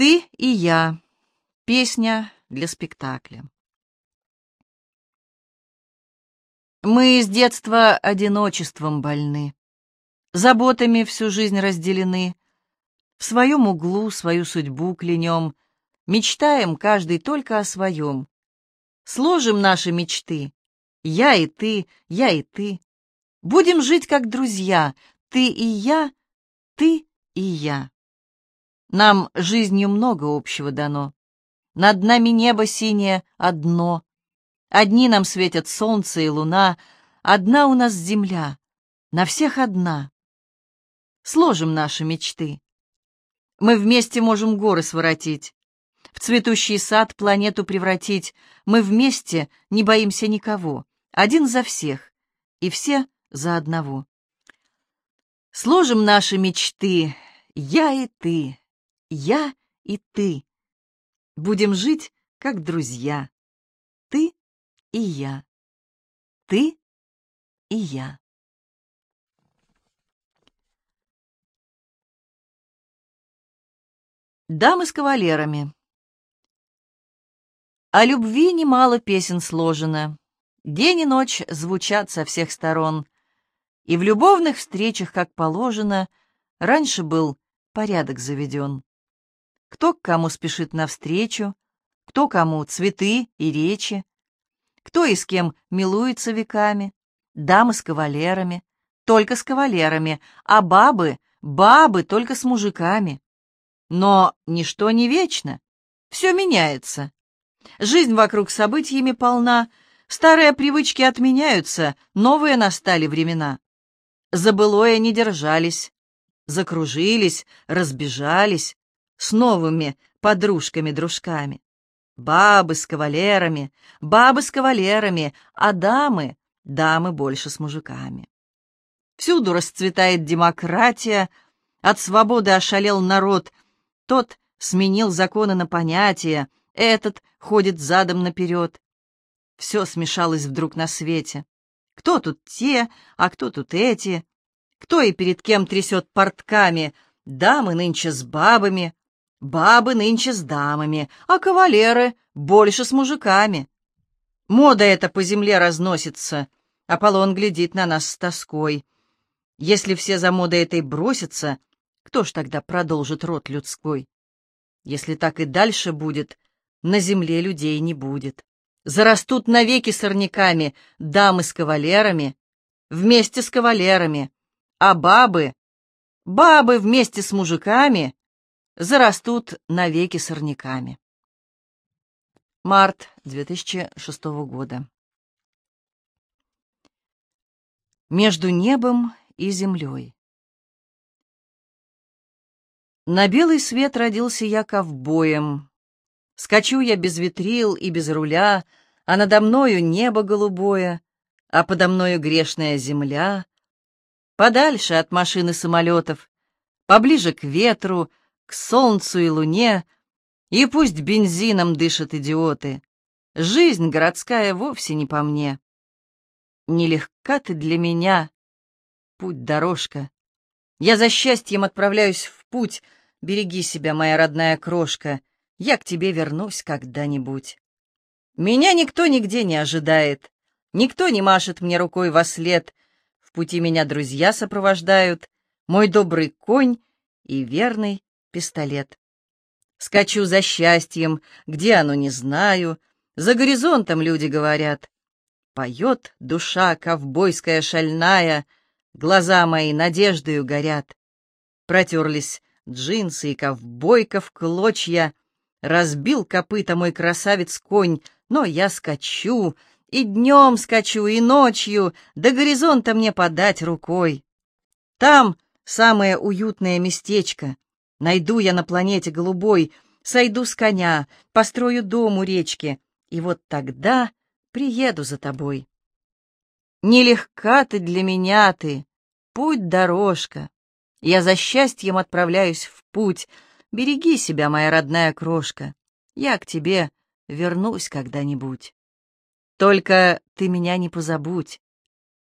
Ты и я. Песня для спектакля. Мы с детства одиночеством больны, Заботами всю жизнь разделены, В своем углу свою судьбу клянем, Мечтаем каждый только о своем. Сложим наши мечты, я и ты, я и ты. Будем жить как друзья, ты и я, ты и я. Нам жизнью много общего дано. Над нами небо синее одно. Одни нам светят солнце и луна, Одна у нас земля, на всех одна. Сложим наши мечты. Мы вместе можем горы своротить, В цветущий сад планету превратить. Мы вместе не боимся никого, Один за всех, и все за одного. Сложим наши мечты, я и ты, я и ты. Будем жить, как друзья. Ты и я. Ты и я. Дамы с кавалерами. О любви немало песен сложено. День и ночь звучат со всех сторон. И в любовных встречах, как положено, раньше был порядок заведен. Кто к кому спешит навстречу, кто кому цветы и речи, кто и с кем милуется веками, дамы с кавалерами, только с кавалерами, а бабы, бабы только с мужиками. Но ничто не вечно, все меняется. Жизнь вокруг событиями полна, старые привычки отменяются, новые настали времена. Забылое не держались, закружились, разбежались, с новыми подружками-дружками. Бабы с кавалерами, бабы с кавалерами, а дамы, дамы больше с мужиками. Всюду расцветает демократия, от свободы ошалел народ, тот сменил законы на понятия, этот ходит задом наперед. Все смешалось вдруг на свете. Кто тут те, а кто тут эти? Кто и перед кем трясет портками? Дамы нынче с бабами, Бабы нынче с дамами, а кавалеры больше с мужиками. Мода эта по земле разносится. Аполлон глядит на нас с тоской. Если все за модой этой бросятся, кто ж тогда продолжит род людской? Если так и дальше будет, на земле людей не будет. Зарастут навеки сорняками дамы с кавалерами, вместе с кавалерами, а бабы, бабы вместе с мужиками зарастут навеки сорняками. Март 2006 года. Между небом и землей. На белый свет родился я ковбоем. Скачу я без ветрил и без руля, а надо мною небо голубое, а подо мною грешная земля. Подальше от машины самолетов, поближе к ветру, к солнцу и луне, и пусть бензином дышат идиоты. Жизнь городская вовсе не по мне. Нелегка ты для меня, путь-дорожка. Я за счастьем отправляюсь в путь. Береги себя, моя родная крошка. Я к тебе вернусь когда-нибудь. Меня никто нигде не ожидает. Никто не машет мне рукой во след. В пути меня друзья сопровождают. Мой добрый конь и верный пистолет. Скачу за счастьем, где оно, не знаю. За горизонтом люди говорят. Поет душа ковбойская шальная, Глаза мои надеждою горят. Протерлись джинсы и ковбойка в клочья. Разбил копыта мой красавец-конь, но я скачу, и днем скачу, и ночью, до горизонта мне подать рукой. Там самое уютное местечко — Найду я на планете голубой, сойду с коня, построю дом у речки, и вот тогда приеду за тобой. Нелегка ты для меня ты, путь-дорожка. Я за счастьем отправляюсь в путь. Береги себя, моя родная крошка. Я к тебе вернусь когда-нибудь. Только ты меня не позабудь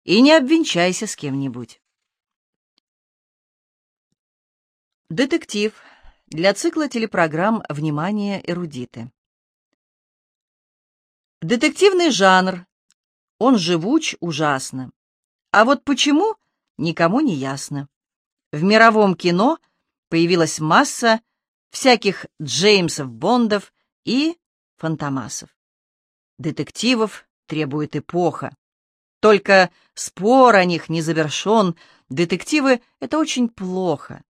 и не обвенчайся с кем-нибудь. Детектив. для цикла телепрограмм «Внимание, эрудиты». Детективный жанр. Он живуч ужасно. А вот почему, никому не ясно. В мировом кино появилась масса всяких Джеймсов Бондов и Фантомасов. Детективов требует эпоха. Только спор о них не завершен. Детективы — это очень плохо.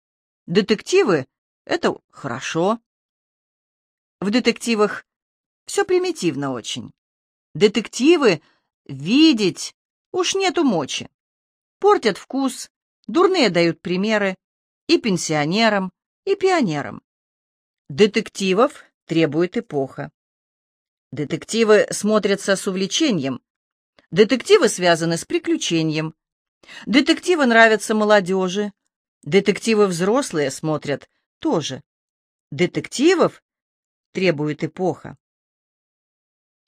Детективы — это хорошо. В детективах все примитивно очень. Детективы видеть уж нету мочи. Портят вкус, дурные дают примеры и пенсионерам, и пионерам. Детективов требует эпоха. Детективы смотрятся с увлечением. Детективы связаны с приключением. Детективы нравятся молодежи. Детективы взрослые смотрят тоже. Детективов требует эпоха.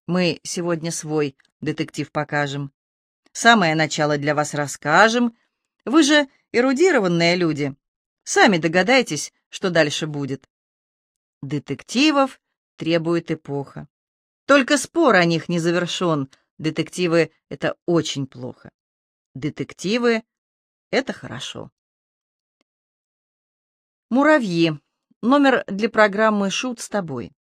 Мы сегодня свой детектив покажем. Самое начало для вас расскажем. Вы же эрудированные люди. Сами догадайтесь, что дальше будет. Детективов требует эпоха. Только спор о них не завершен. Детективы — это очень плохо. Детективы — это хорошо. Муравьи. Номер для программы «Шут с тобой».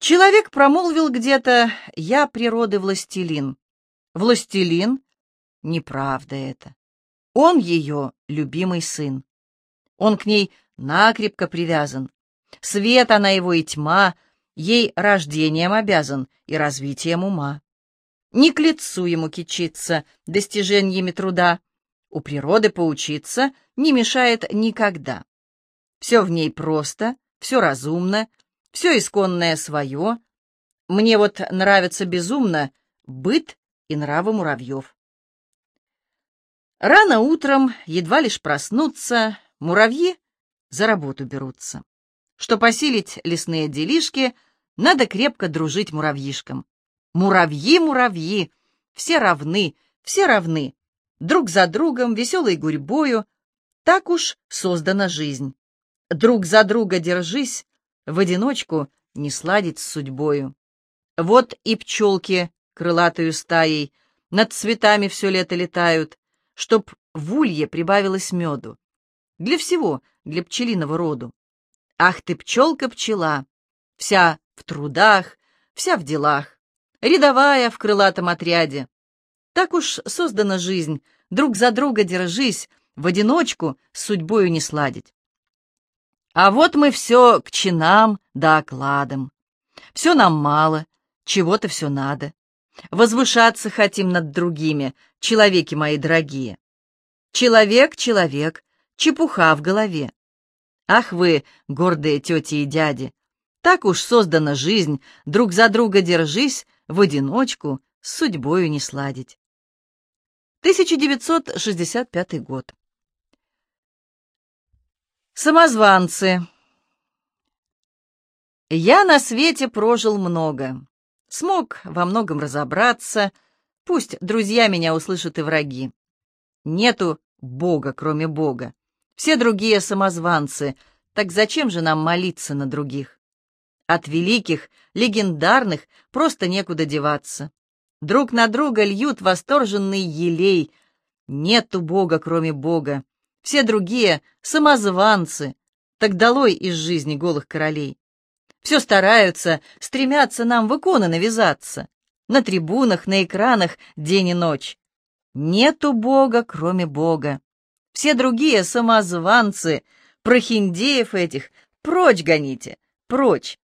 Человек промолвил где-то «Я природы властелин». Властелин? Неправда это. Он ее любимый сын. Он к ней накрепко привязан. Свет она его и тьма, ей рождением обязан и развитием ума. Не к лицу ему кичиться достижениями труда, у природы поучиться не мешает никогда. Все в ней просто, все разумно, все исконное свое. Мне вот нравится безумно быт и нравы муравьев. Рано утром, едва лишь проснуться, муравьи за работу берутся. Что посилить лесные делишки, надо крепко дружить муравьишкам. Муравьи, муравьи, все равны, все равны, друг за другом, веселой гурьбою, так уж создана жизнь. Друг за друга держись, в одиночку не сладить с судьбою. Вот и пчелки крылатою стаей над цветами все лето летают, чтоб в улье прибавилось меду. Для всего, для пчелиного роду. Ах ты, пчелка-пчела, вся в трудах, вся в делах, рядовая в крылатом отряде. Так уж создана жизнь, друг за друга держись, в одиночку с судьбою не сладить. А вот мы все к чинам да окладам. Все нам мало, чего-то все надо. Возвышаться хотим над другими, человеки мои дорогие. Человек, человек, чепуха в голове. Ах вы, гордые тети и дяди, так уж создана жизнь, друг за друга держись, в одиночку с судьбою не сладить. 1965 год. Самозванцы. Я на свете прожил много. Смог во многом разобраться. Пусть друзья меня услышат и враги. Нету Бога, кроме Бога. Все другие самозванцы. Так зачем же нам молиться на других? От великих, легендарных просто некуда деваться. Друг на друга льют восторженный елей. Нету Бога, кроме Бога. Все другие — самозванцы. Так долой из жизни голых королей. Все стараются, стремятся нам в иконы навязаться. На трибунах, на экранах день и ночь. Нету Бога, кроме Бога. Все другие — самозванцы. Прохиндеев этих прочь гоните, прочь.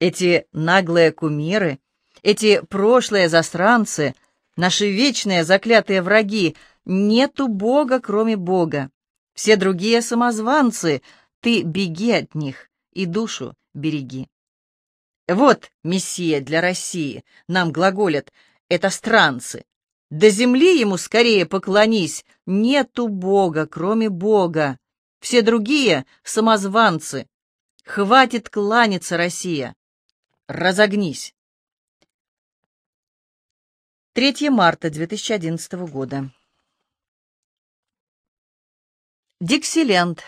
Эти наглые кумиры, эти прошлые застранцы, наши вечные заклятые враги, нету Бога, кроме Бога. Все другие самозванцы, ты беги от них и душу береги. Вот Мессия для России, нам глаголят, это странцы. До земли ему скорее поклонись, нету Бога, кроме Бога. Все другие — самозванцы. Хватит кланяться, Россия. Разогнись. 3 марта 2011 года. Диксиленд.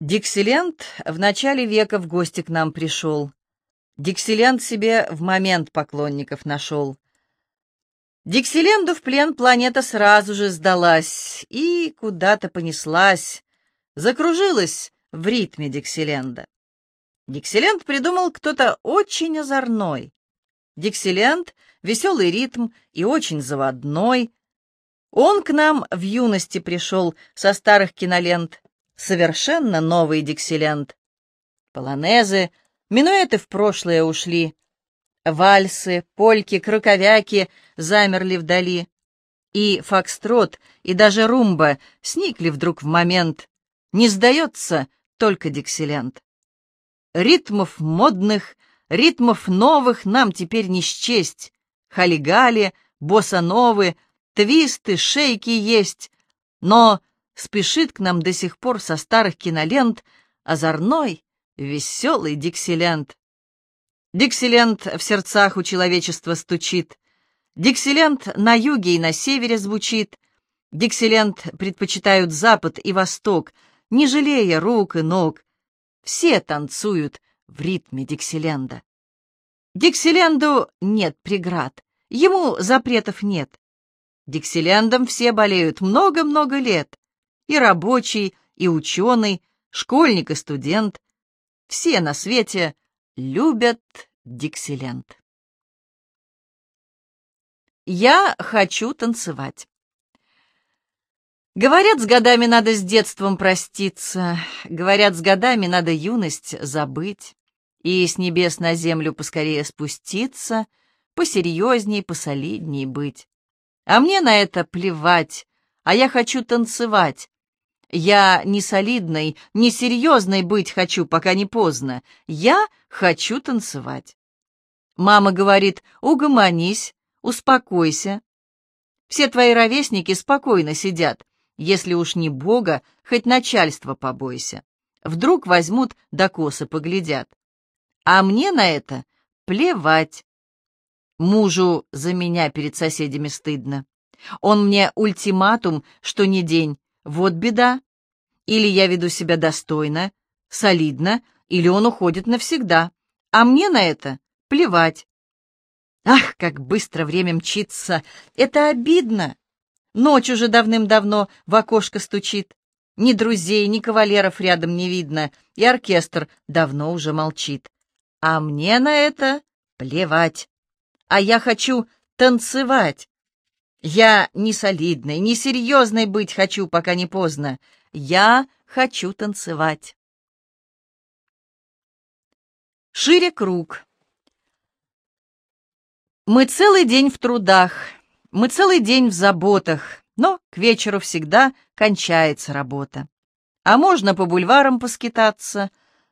Диксиленд в начале века в гости к нам пришел. Диксиленд себе в момент поклонников нашел. Диксиленду в плен планета сразу же сдалась и куда-то понеслась, закружилась в ритме Диксиленда. Диксиленд придумал кто-то очень озорной. Диксиленд — веселый ритм и очень заводной. Он к нам в юности пришел со старых кинолент, совершенно новый Диксиленд. Полонезы, минуэты в прошлое ушли. Вальсы, польки, краковяки замерли вдали. И фокстрот, и даже румба сникли вдруг в момент. Не сдается только Диксиленд. Ритмов модных, ритмов новых нам теперь не счесть. Халигали, босановы, твисты, шейки есть. Но спешит к нам до сих пор со старых кинолент озорной, веселый Диксиленд. Диксиленд в сердцах у человечества стучит. Диксиленд на юге и на севере звучит. Диксиленд предпочитают запад и восток, не жалея рук и ног. Все танцуют в ритме Диксиленда. Диксиленду нет преград, ему запретов нет. Диксилендом все болеют много-много лет и рабочий, и ученый, школьник и студент. Все на свете любят Диксиленд. Я хочу танцевать. Говорят, с годами надо с детством проститься, говорят, с годами надо юность забыть и с небес на землю поскорее спуститься, посерьезней, посолидней быть. А мне на это плевать, а я хочу танцевать, я не солидной, не серьезной быть хочу, пока не поздно. Я хочу танцевать. Мама говорит, угомонись, успокойся. Все твои ровесники спокойно сидят. Если уж не Бога, хоть начальство побойся. Вдруг возьмут да косы поглядят. А мне на это плевать. Мужу за меня перед соседями стыдно. Он мне ультиматум, что не день, вот беда. Или я веду себя достойно, солидно, или он уходит навсегда. А мне на это плевать. Ах, как быстро время мчится! Это обидно! Ночь уже давным-давно в окошко стучит. Ни друзей, ни кавалеров рядом не видно, и оркестр давно уже молчит. А мне на это плевать. А я хочу танцевать. Я не солидной, не серьезной быть хочу, пока не поздно. Я хочу танцевать. Шире круг. Мы целый день в трудах, мы целый день в заботах, но к вечеру всегда кончается работа. А можно по бульварам поскитаться,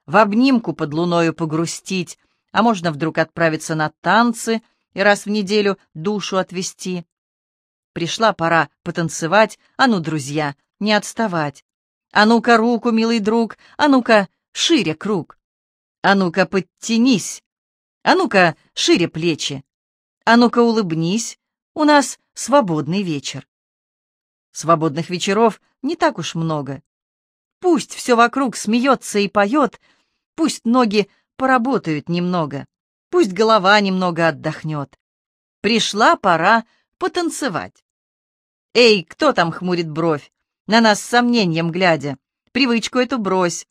в обнимку под луною погрустить, а можно вдруг отправиться на танцы и раз в неделю душу отвести. Пришла пора потанцевать, а ну, друзья, не отставать. А ну-ка руку, милый друг, а ну-ка шире круг. А ну-ка подтянись, а ну-ка шире плечи. А ну-ка улыбнись, у нас свободный вечер. Свободных вечеров не так уж много. Пусть все вокруг смеется и поет, пусть ноги поработают немного, пусть голова немного отдохнет. Пришла пора потанцевать. «Эй, кто там хмурит бровь? На нас с сомнением глядя. Привычку эту брось.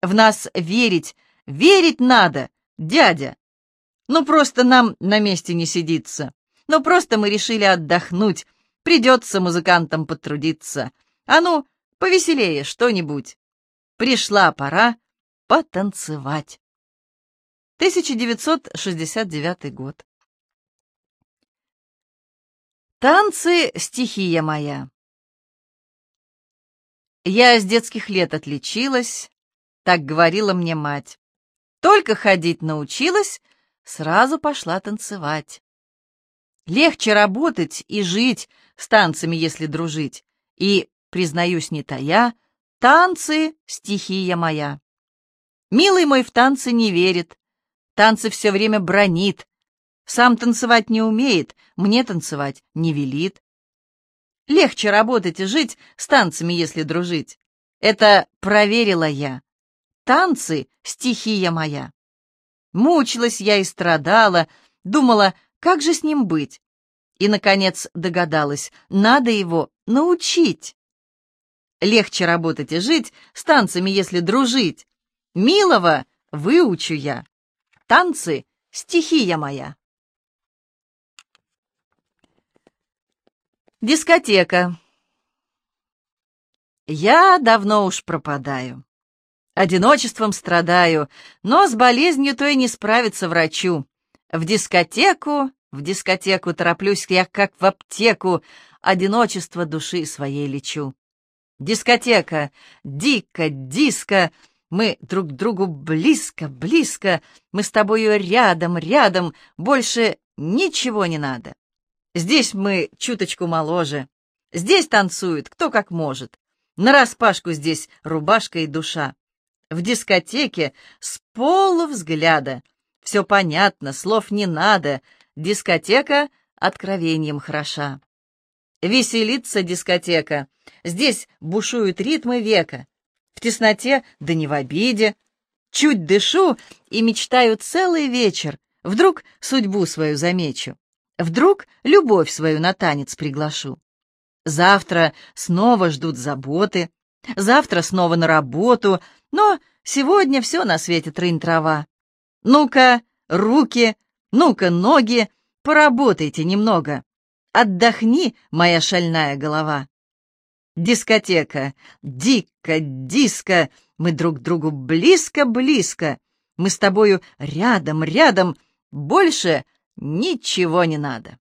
В нас верить, верить надо, дядя. Ну, просто нам на месте не сидится. Ну, просто мы решили отдохнуть. Придется музыкантам потрудиться. А ну, повеселее что-нибудь. Пришла пора потанцевать. 1969 год. Танцы — стихия моя. Я с детских лет отличилась, так говорила мне мать. Только ходить научилась, сразу пошла танцевать. Легче работать и жить с танцами, если дружить. И, признаюсь не тая, танцы — стихия моя. Милый мой в танцы не верит, танцы все время бронит, сам танцевать не умеет, мне танцевать не велит. Легче работать и жить с танцами, если дружить. Это проверила я. Танцы — стихия моя. Мучилась я и страдала, думала, как же с ним быть? И, наконец, догадалась, надо его научить. Легче работать и жить с танцами, если дружить. Милого выучу я. Танцы — стихия моя. Дискотека. Я давно уж пропадаю. Одиночеством страдаю, но с болезнью то и не справиться врачу. В дискотеку, в дискотеку тороплюсь я, как в аптеку, одиночество души своей лечу. Дискотека, дико, диско, мы друг другу близко, близко, мы с тобою рядом, рядом, больше ничего не надо. Здесь мы чуточку моложе, здесь танцуют кто как может. Нараспашку здесь рубашка и душа. В дискотеке с полувзгляда все понятно, слов не надо. Дискотека откровением хороша. Веселится дискотека. Здесь бушуют ритмы века. В тесноте, да не в обиде. Чуть дышу и мечтаю целый вечер. Вдруг судьбу свою замечу. Вдруг любовь свою на танец приглашу. Завтра снова ждут заботы. Завтра снова на работу. Но сегодня все на свете трынь-трава. Ну-ка, руки, ну-ка, ноги, поработайте немного. Отдохни, моя шальная голова. Дискотека, дико, диско, мы друг другу близко-близко. Мы с тобою рядом, рядом, больше ничего не надо.